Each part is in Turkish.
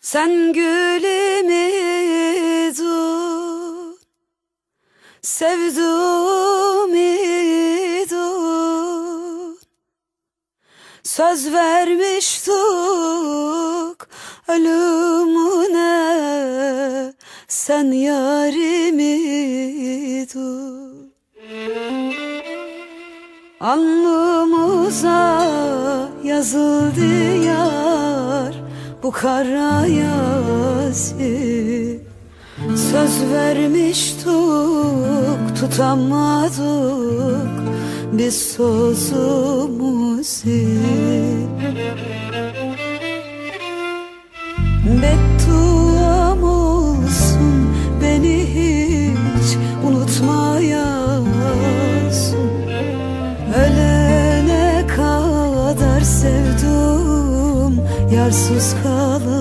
Sen gülümüydün Sevduğumydun Söz vermiştik ölümüne Sen yarimiydin Alnımıza yazıldı yar bu kara yazı Söz vermiştik tutamadık biz sözümüzü. Bedduam versus kalan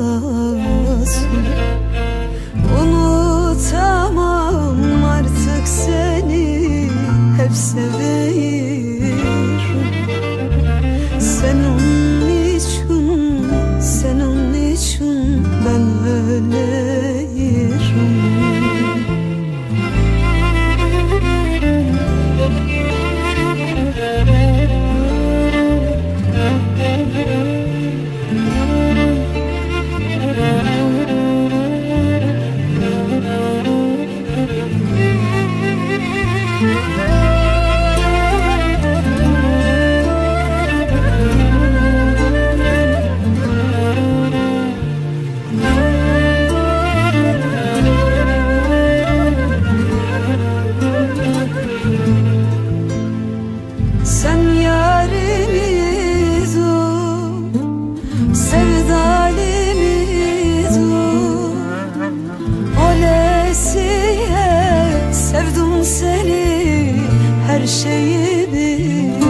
Her şeyi bildim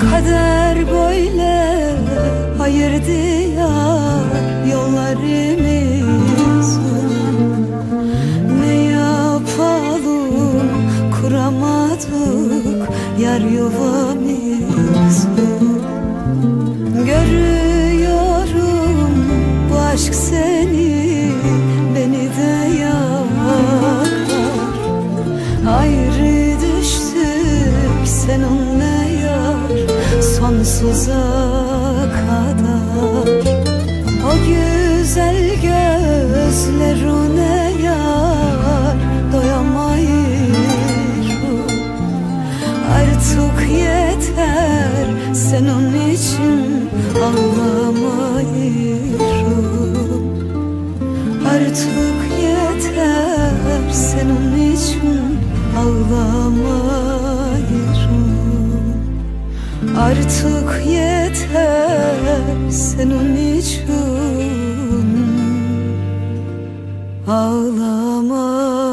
Kader böyle ayırdı ya yollarımızı ne yapalım kuramadık yar yuvamızı sonsuza kadar. O güzel gözlerine yar doyamayırım Artık yeter senin için ağlamayırım Artık yeter senin için ağlamayırım Artık yeter senin için. Ağlamayırım